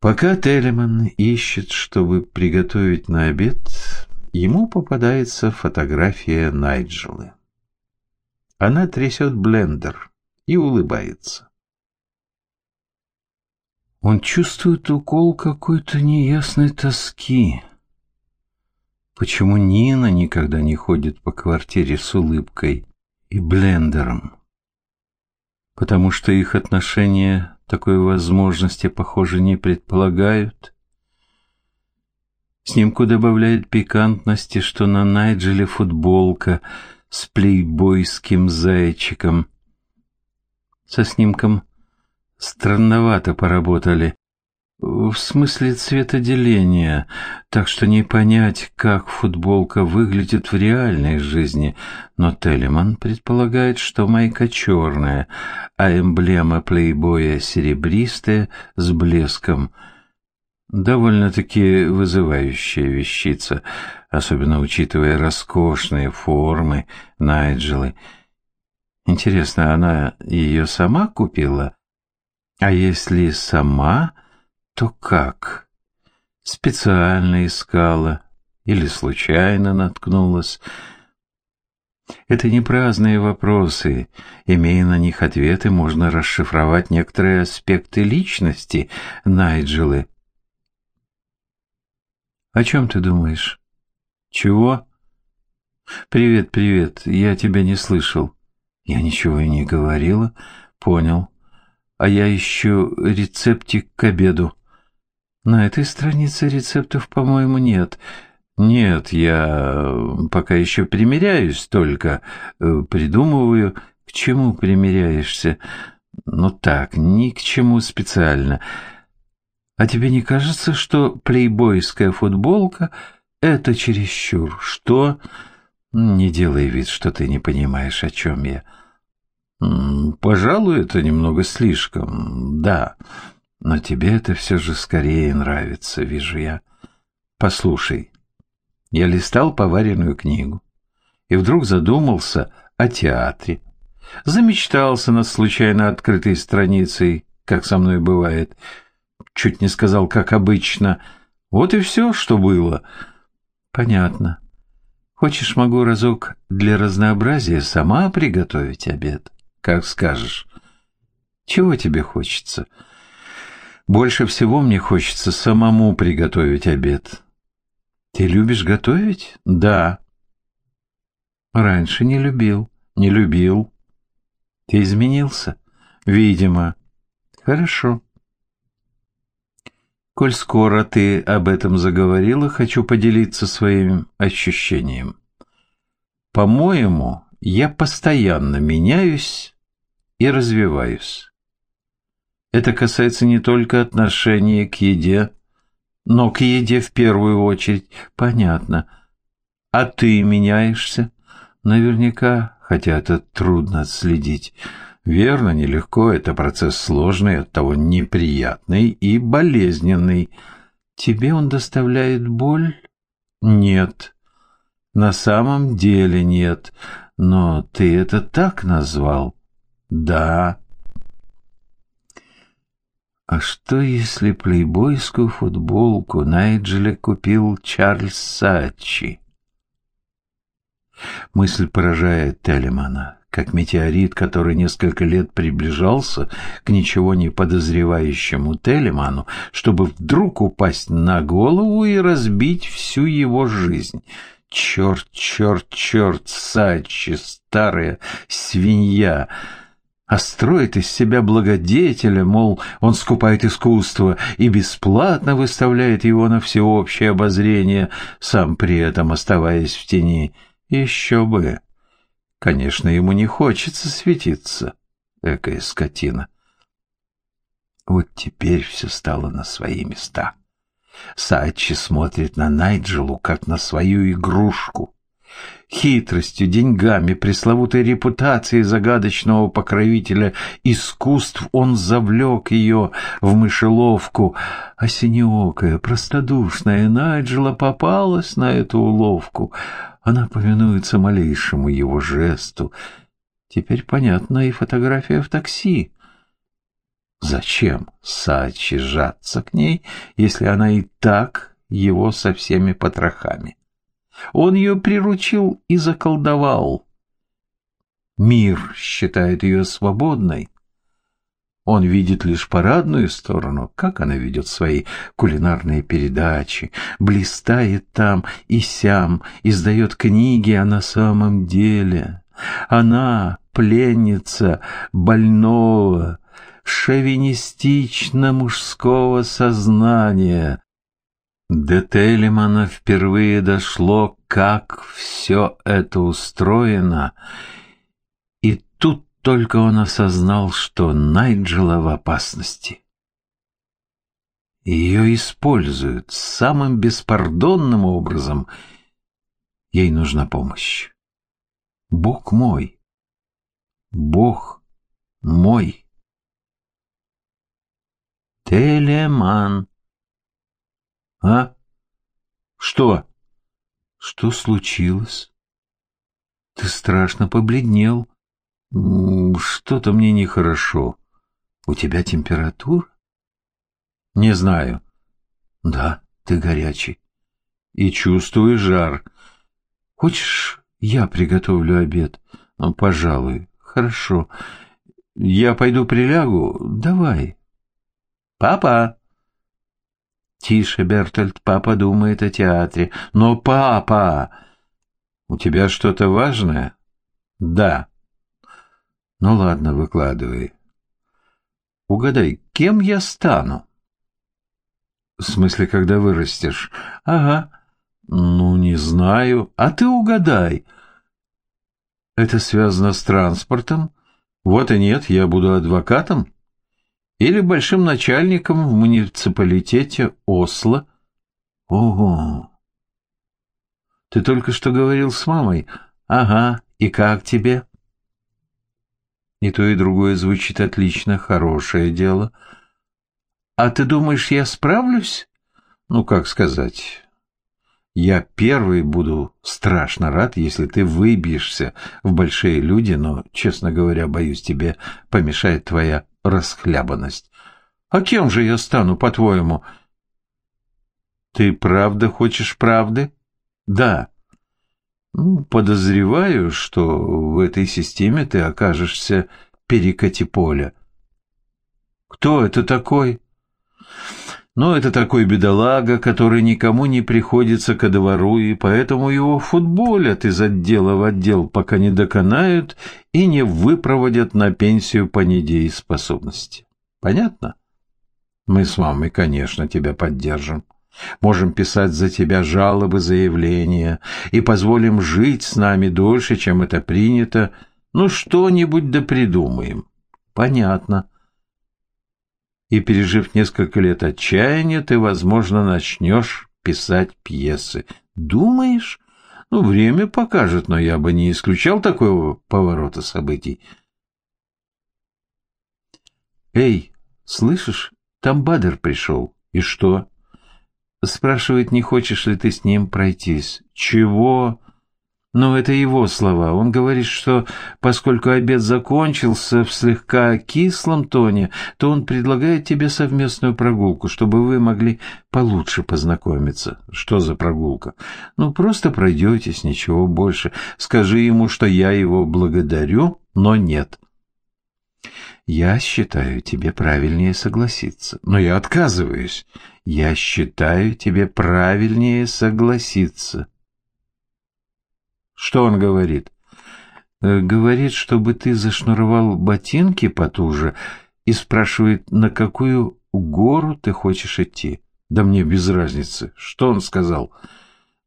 Пока Телеман ищет, чтобы приготовить на обед, ему попадается фотография Найджелы. Она трясет блендер и улыбается. Он чувствует укол какой-то неясной тоски. Почему Нина никогда не ходит по квартире с улыбкой и блендером? Потому что их отношения такой возможности, похоже, не предполагают. Снимку добавляет пикантности, что на Найджеле футболка с плейбойским зайчиком. Со снимком странновато поработали. В смысле цветоделения, так что не понять, как футболка выглядит в реальной жизни. Но Телеман предполагает, что майка черная, а эмблема плейбоя серебристая с блеском. Довольно-таки вызывающая вещица, особенно учитывая роскошные формы Найджелы. Интересно, она ее сама купила? А если сама то как? Специально искала или случайно наткнулась? Это не праздные вопросы. Имея на них ответы, можно расшифровать некоторые аспекты личности Найджелы. «О чем ты думаешь?» «Чего?» «Привет, привет, я тебя не слышал». «Я ничего и не говорила». «Понял. А я ищу рецептик к обеду». На этой странице рецептов, по-моему, нет. Нет, я пока еще примеряюсь только, э, придумываю, к чему примеряешься. Ну так, ни к чему специально. А тебе не кажется, что плейбойская футболка — это чересчур? Что? Не делай вид, что ты не понимаешь, о чем я. Пожалуй, это немного слишком, да. Но тебе это все же скорее нравится, вижу я. Послушай, я листал поваренную книгу и вдруг задумался о театре. Замечтался над случайно открытой страницей, как со мной бывает. Чуть не сказал, как обычно. Вот и все, что было. Понятно. Хочешь, могу разок для разнообразия сама приготовить обед? Как скажешь. Чего тебе хочется? — больше всего мне хочется самому приготовить обед. Ты любишь готовить? Да. Раньше не любил. Не любил. Ты изменился? Видимо. Хорошо. Коль скоро ты об этом заговорила, хочу поделиться своим ощущением. По-моему, я постоянно меняюсь и развиваюсь. Это касается не только отношения к еде, но к еде в первую очередь. Понятно. А ты меняешься? Наверняка, хотя это трудно отследить. Верно, нелегко, это процесс сложный, оттого неприятный и болезненный. Тебе он доставляет боль? Нет. На самом деле нет. Но ты это так назвал? Да. А что, если плейбойскую футболку Найджеля купил Чарльз Сачи? Мысль поражает Телемана, как метеорит, который несколько лет приближался к ничего не подозревающему Телеману, чтобы вдруг упасть на голову и разбить всю его жизнь. Черт, черт, черт, Сачи, старая свинья! А строит из себя благодетеля, мол, он скупает искусство и бесплатно выставляет его на всеобщее обозрение, сам при этом оставаясь в тени. Еще бы! Конечно, ему не хочется светиться, экая скотина. Вот теперь все стало на свои места. Сачи смотрит на Найджелу, как на свою игрушку. Хитростью, деньгами, пресловутой репутацией загадочного покровителя искусств он завлек ее в мышеловку, а синеокая, простодушная Найджела попалась на эту уловку. Она повинуется малейшему его жесту. Теперь понятна и фотография в такси. Зачем Сачи жаться к ней, если она и так его со всеми потрохами? Он ее приручил и заколдовал. Мир считает ее свободной. Он видит лишь парадную сторону, как она ведет свои кулинарные передачи, блистает там и сям, издает книги, а на самом деле она пленница больного, шовинистично-мужского сознания. До Телемана впервые дошло, как все это устроено, и тут только он осознал, что Найджела в опасности. Ее используют самым беспардонным образом. Ей нужна помощь. Бог мой, Бог мой. Телеман. А? Что? Что случилось? Ты страшно побледнел. Что-то мне нехорошо. У тебя температура? Не знаю. Да, ты горячий. И чувствую жар. Хочешь, я приготовлю обед? Ну, пожалуй. Хорошо. Я пойду прилягу. Давай. Папа. Тише, Бертольд, папа думает о театре. Но папа... У тебя что-то важное? Да. Ну ладно, выкладывай. Угадай, кем я стану? В смысле, когда вырастешь? Ага. Ну, не знаю. А ты угадай. Это связано с транспортом? Вот и нет, я буду адвокатом? Или большим начальником в муниципалитете Осло? Ого! Ты только что говорил с мамой. Ага, и как тебе? И то, и другое звучит отлично, хорошее дело. А ты думаешь, я справлюсь? Ну, как сказать... Я первый буду страшно рад, если ты выбьешься в большие люди, но, честно говоря, боюсь, тебе помешает твоя расхлябанность. А кем же я стану, по-твоему? Ты правда хочешь правды? Да. Ну, подозреваю, что в этой системе ты окажешься перекати поля. Кто это такой? Но это такой бедолага, который никому не приходится ко двору, и поэтому его футболят из отдела в отдел, пока не доконают и не выпроводят на пенсию по недееспособности. Понятно? Мы с мамой, конечно, тебя поддержим. Можем писать за тебя жалобы, заявления и позволим жить с нами дольше, чем это принято. Ну, что-нибудь да придумаем. Понятно. И, пережив несколько лет отчаяния, ты, возможно, начнешь писать пьесы. Думаешь? Ну, время покажет, но я бы не исключал такого поворота событий. Эй, слышишь, там Бадер пришел. И что? Спрашивает, не хочешь ли ты с ним пройтись. Чего? Но это его слова. Он говорит, что поскольку обед закончился в слегка кислом тоне, то он предлагает тебе совместную прогулку, чтобы вы могли получше познакомиться. Что за прогулка? Ну, просто пройдетесь, ничего больше. Скажи ему, что я его благодарю, но нет. Я считаю, тебе правильнее согласиться. Но я отказываюсь. Я считаю, тебе правильнее согласиться. Что он говорит? Э, говорит, чтобы ты зашнуровал ботинки потуже и спрашивает, на какую гору ты хочешь идти. Да мне без разницы. Что он сказал?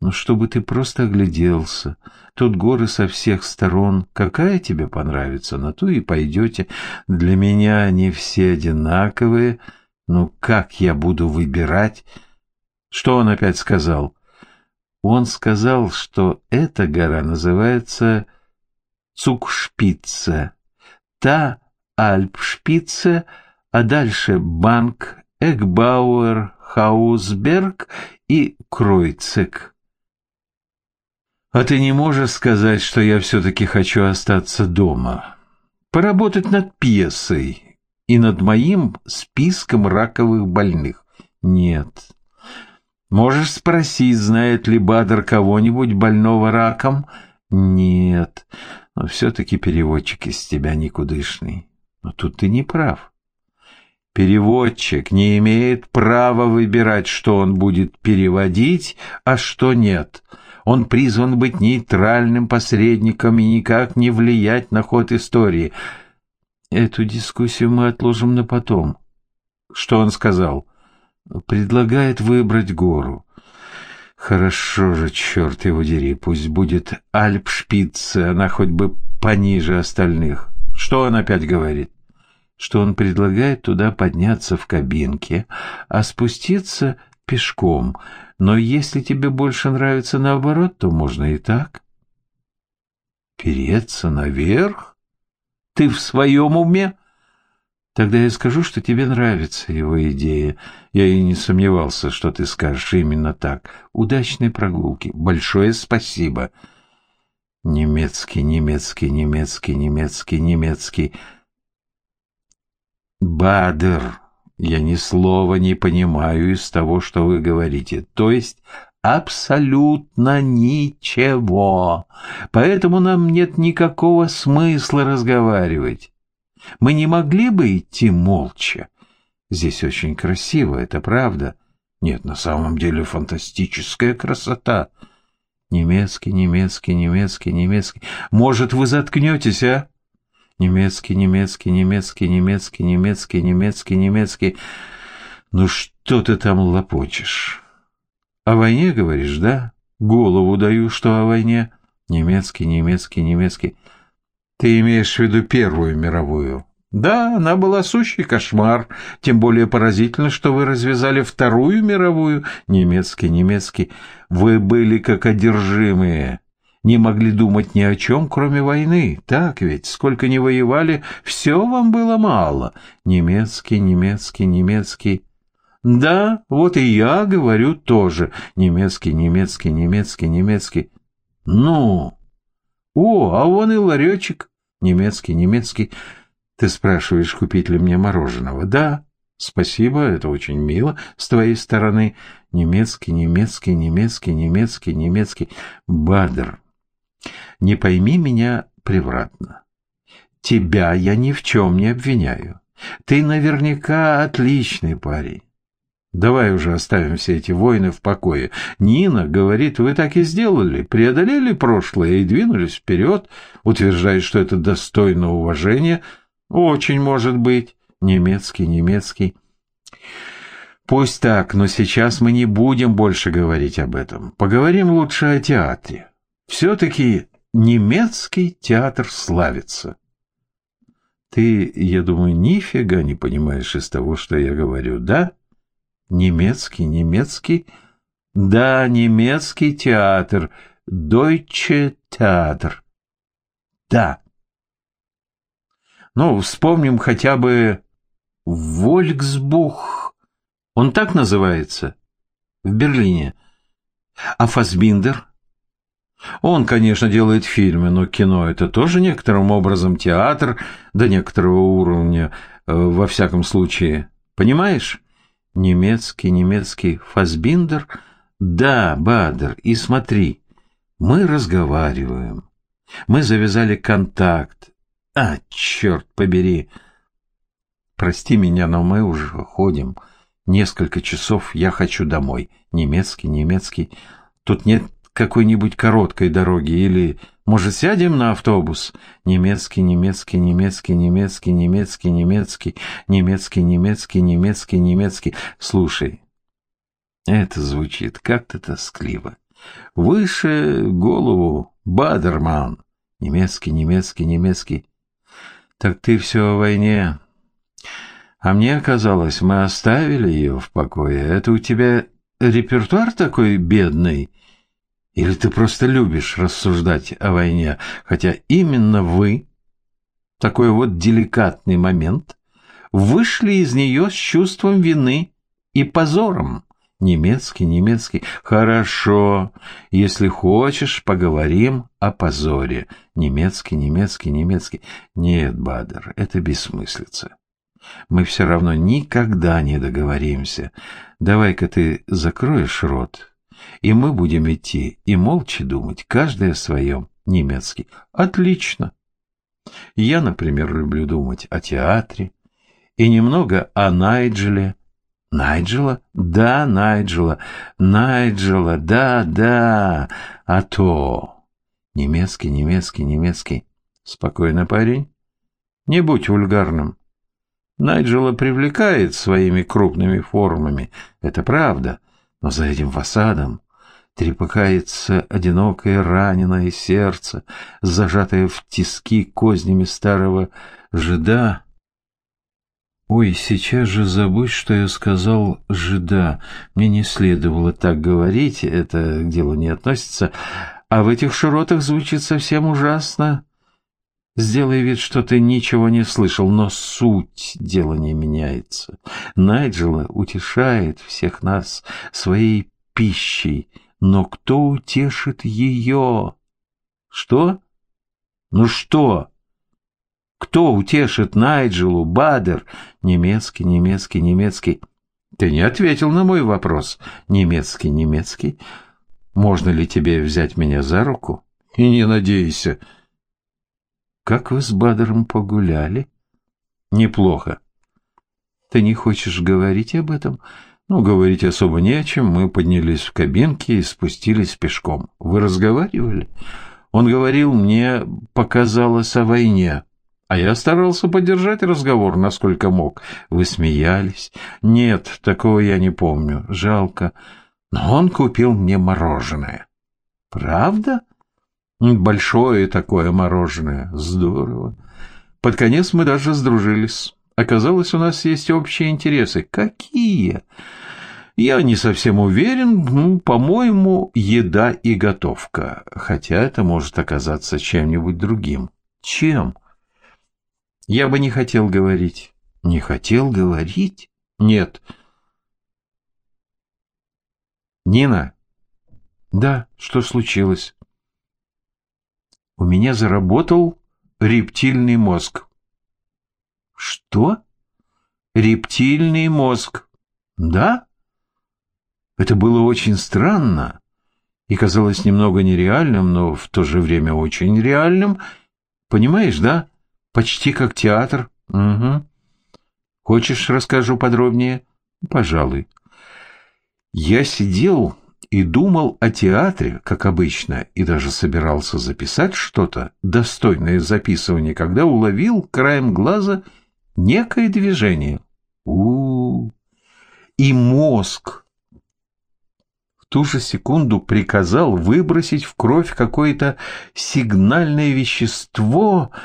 Ну, чтобы ты просто огляделся. Тут горы со всех сторон. Какая тебе понравится, на ту и пойдете. Для меня они все одинаковые. Ну, как я буду выбирать? Что он опять сказал? Он сказал, что эта гора называется Цукшпице, та Альпшпице, а дальше Банк, Экбауэр, Хаусберг и Кройцек. А ты не можешь сказать, что я все-таки хочу остаться дома? Поработать над пьесой и над моим списком раковых больных? Нет. Можешь спросить, знает ли Бадр кого-нибудь больного раком? Нет. Но все-таки переводчик из тебя никудышный. Но тут ты не прав. Переводчик не имеет права выбирать, что он будет переводить, а что нет. Он призван быть нейтральным посредником и никак не влиять на ход истории. Эту дискуссию мы отложим на потом. Что он сказал? Предлагает выбрать гору. Хорошо же, черт его дери, пусть будет Альпшпице, она хоть бы пониже остальных. Что он опять говорит? Что он предлагает туда подняться в кабинке, а спуститься пешком. Но если тебе больше нравится наоборот, то можно и так. Переться наверх? Ты в своем уме? Тогда я скажу, что тебе нравится его идея. Я и не сомневался, что ты скажешь именно так. Удачной прогулки. Большое спасибо. Немецкий, немецкий, немецкий, немецкий, немецкий. Бадер, я ни слова не понимаю из того, что вы говорите. То есть абсолютно ничего. Поэтому нам нет никакого смысла разговаривать. Мы не могли бы идти молча. Здесь очень красиво, это правда. Нет, на самом деле фантастическая красота. Немецкий, немецкий, немецкий, немецкий. Может, вы заткнетесь, а? Немецкий, немецкий, немецкий, немецкий, немецкий, немецкий, немецкий. Ну что ты там лопочешь? О войне говоришь, да? Голову даю, что о войне. Немецкий, немецкий, немецкий. Ты имеешь в виду Первую мировую? Да, она была сущий кошмар. Тем более поразительно, что вы развязали Вторую мировую. Немецкий, немецкий. Вы были как одержимые. Не могли думать ни о чем, кроме войны. Так ведь, сколько не воевали, все вам было мало. Немецкий, немецкий, немецкий. Да, вот и я говорю тоже. Немецкий, немецкий, немецкий, немецкий. Ну... О, а вон и ларечек. Немецкий, немецкий. Ты спрашиваешь, купить ли мне мороженого? Да. Спасибо, это очень мило с твоей стороны. Немецкий, немецкий, немецкий, немецкий, немецкий. Бадр, не пойми меня превратно. Тебя я ни в чем не обвиняю. Ты наверняка отличный парень. Давай уже оставим все эти войны в покое. Нина говорит, вы так и сделали, преодолели прошлое и двинулись вперед, утверждает, что это достойно уважения. Очень может быть. Немецкий, немецкий. Пусть так, но сейчас мы не будем больше говорить об этом. Поговорим лучше о театре. Все-таки немецкий театр славится. Ты, я думаю, нифига не понимаешь из того, что я говорю, да? Немецкий, немецкий? Да, немецкий театр. Deutsche театр. Да. Ну, вспомним хотя бы Вольгсбух. Он так называется? В Берлине. А Фасбиндер? Он, конечно, делает фильмы, но кино — это тоже некоторым образом театр до некоторого уровня, э, во всяком случае. Понимаешь? Немецкий, немецкий Фасбиндер? Да, Бадер, и смотри, мы разговариваем. Мы завязали контакт. А, черт побери! Прости меня, но мы уже ходим. Несколько часов я хочу домой. Немецкий, немецкий. Тут нет какой-нибудь короткой дороги или может, сядем на автобус? Немецкий, немецкий, немецкий, немецкий, немецкий, немецкий, немецкий, немецкий, немецкий, немецкий. Слушай, это звучит как-то тоскливо. Выше голову, Бадерман. Немецкий, немецкий, немецкий. Так ты все о войне. А мне казалось, мы оставили ее в покое. Это у тебя репертуар такой бедный? Или ты просто любишь рассуждать о войне, хотя именно вы, такой вот деликатный момент, вышли из нее с чувством вины и позором? Немецкий, немецкий. Хорошо. Если хочешь, поговорим о позоре. Немецкий, немецкий, немецкий. Нет, Бадер, это бессмыслица. Мы все равно никогда не договоримся. Давай-ка ты закроешь рот, и мы будем идти и молча думать, каждый о своем немецкий. Отлично. Я, например, люблю думать о театре и немного о Найджеле. Найджела? Да, Найджела. Найджела, да, да. А то... Немецкий, немецкий, немецкий. Спокойно, парень. Не будь вульгарным. Найджела привлекает своими крупными формами, это правда, но за этим фасадом трепыхается одинокое раненое сердце, зажатое в тиски кознями старого жида. Ой, сейчас же забудь, что я сказал жида. Мне не следовало так говорить, это к делу не относится. А в этих широтах звучит совсем ужасно. Сделай вид, что ты ничего не слышал, но суть дела не меняется. Найджела утешает всех нас своей пищей, но кто утешит ее? Что? Ну что? Кто утешит Найджелу, Бадер? Немецкий, немецкий, немецкий. Ты не ответил на мой вопрос. Немецкий, немецкий. Можно ли тебе взять меня за руку? И не надейся. Как вы с Бадером погуляли? Неплохо. Ты не хочешь говорить об этом? Ну, говорить особо не о чем. Мы поднялись в кабинке и спустились пешком. Вы разговаривали? Он говорил, мне показалось о войне. А я старался поддержать разговор, насколько мог. Вы смеялись? Нет, такого я не помню. Жалко. Но он купил мне мороженое. Правда? Большое такое мороженое. Здорово. Под конец мы даже сдружились. Оказалось, у нас есть общие интересы. Какие? Я не совсем уверен. Ну, по-моему, еда и готовка. Хотя это может оказаться чем-нибудь другим. Чем? Я бы не хотел говорить. Не хотел говорить? Нет. Нина? Да, что случилось? У меня заработал рептильный мозг. Что? Рептильный мозг. Да? Это было очень странно и казалось немного нереальным, но в то же время очень реальным. Понимаешь, да? Почти как театр. Угу. Хочешь, расскажу подробнее? Пожалуй. Я сидел и думал о театре, как обычно, и даже собирался записать что-то, достойное записывания, когда уловил краем глаза некое движение. у, -у, -у. И мозг в ту же секунду приказал выбросить в кровь какое-то сигнальное вещество —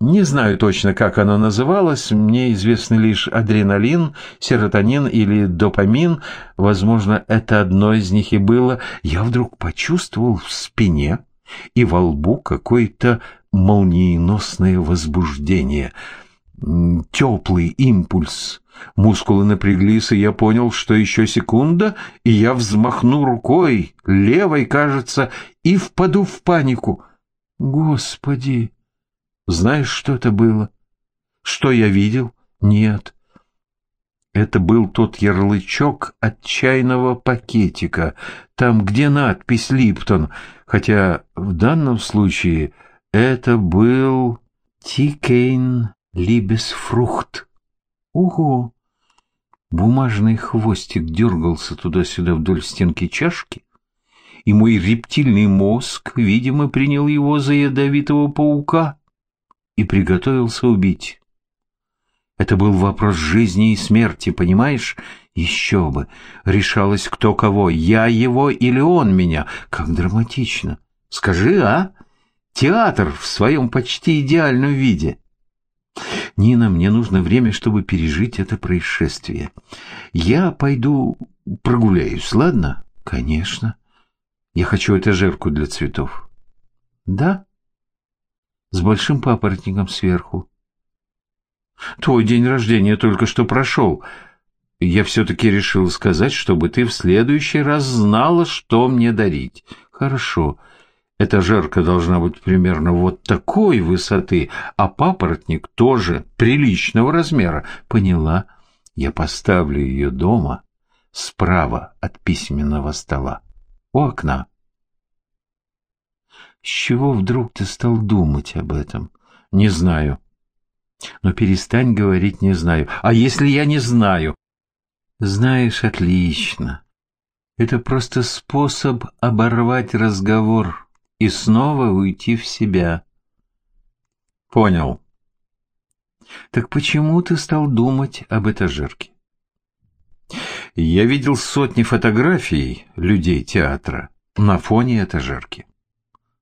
не знаю точно, как оно называлось, мне известны лишь адреналин, серотонин или допамин, возможно, это одно из них и было. Я вдруг почувствовал в спине и во лбу какое-то молниеносное возбуждение, теплый импульс. Мускулы напряглись, и я понял, что еще секунда, и я взмахну рукой, левой, кажется, и впаду в панику. Господи! Знаешь, что это было? Что я видел? Нет. Это был тот ярлычок от чайного пакетика, там, где надпись «Липтон», хотя в данном случае это был «Тикейн Либесфрухт». Ого! Бумажный хвостик дергался туда-сюда вдоль стенки чашки, и мой рептильный мозг, видимо, принял его за ядовитого паука и приготовился убить. Это был вопрос жизни и смерти, понимаешь? Еще бы. Решалось кто кого, я его или он меня. Как драматично. Скажи, а? Театр в своем почти идеальном виде. Нина, мне нужно время, чтобы пережить это происшествие. Я пойду прогуляюсь, ладно? Конечно. Я хочу этажерку для цветов. Да? С большим папоротником сверху. Твой день рождения только что прошел. Я все-таки решил сказать, чтобы ты в следующий раз знала, что мне дарить. Хорошо. Этажерка должна быть примерно вот такой высоты, а папоротник тоже приличного размера. Поняла? Я поставлю ее дома справа от письменного стола, у окна. С чего вдруг ты стал думать об этом? Не знаю. Но перестань говорить «не знаю». А если я не знаю? Знаешь, отлично. Это просто способ оборвать разговор и снова уйти в себя. Понял. Так почему ты стал думать об этажерке? Я видел сотни фотографий людей театра на фоне этажерки.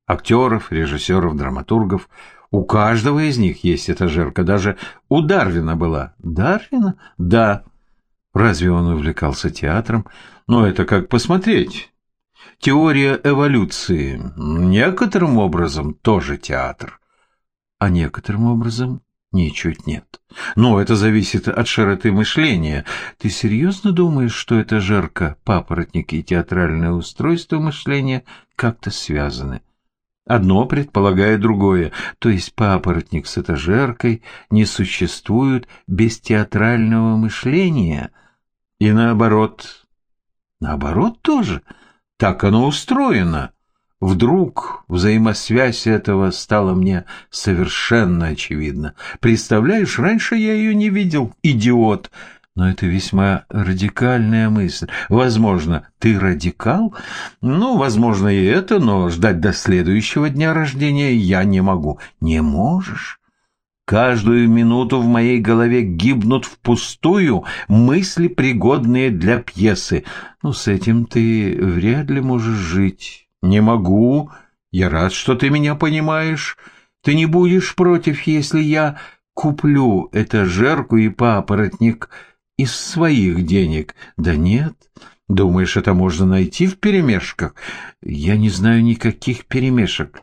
Актеров, режиссеров, драматургов. У каждого из них есть этажерка. Даже у Дарвина была. Дарвина? Да. Разве он увлекался театром? Но это как посмотреть. Теория эволюции некоторым образом тоже театр, а некоторым образом ничуть нет. Но это зависит от широты мышления. Ты серьезно думаешь, что это жарко, папоротник и театральное устройство мышления как-то связаны? Одно предполагает другое, то есть папоротник с этажеркой не существует без театрального мышления. И наоборот. Наоборот тоже – так оно устроено. Вдруг взаимосвязь этого стала мне совершенно очевидна. Представляешь, раньше я ее не видел, идиот. Но это весьма радикальная мысль. Возможно, ты радикал? Ну, возможно, и это, но ждать до следующего дня рождения я не могу. Не можешь? Каждую минуту в моей голове гибнут впустую мысли, пригодные для пьесы. Ну, с этим ты вряд ли можешь жить. Не могу. Я рад, что ты меня понимаешь. Ты не будешь против, если я куплю этажерку и папоротник из своих денег. Да нет. Думаешь, это можно найти в перемешках? Я не знаю никаких перемешек.